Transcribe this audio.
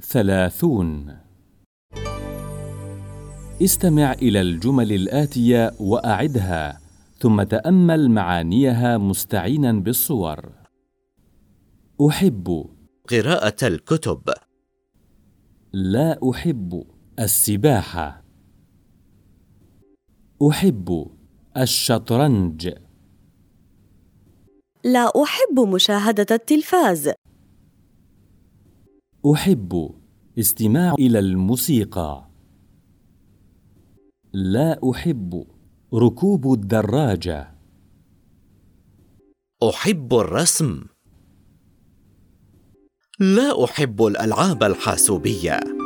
ثلاثون. استمع إلى الجمل الآتية وأعدها ثم تأمل معانيها مستعينا بالصور. أحب. قراءة الكتب. لا أحب. السباحة. أحب. الشطرنج. لا أحب مشاهدة التلفاز. أحب استماع إلى الموسيقى. لا أحب ركوب الدراجة. أحب الرسم. لا أحب الألعاب الحاسوبية.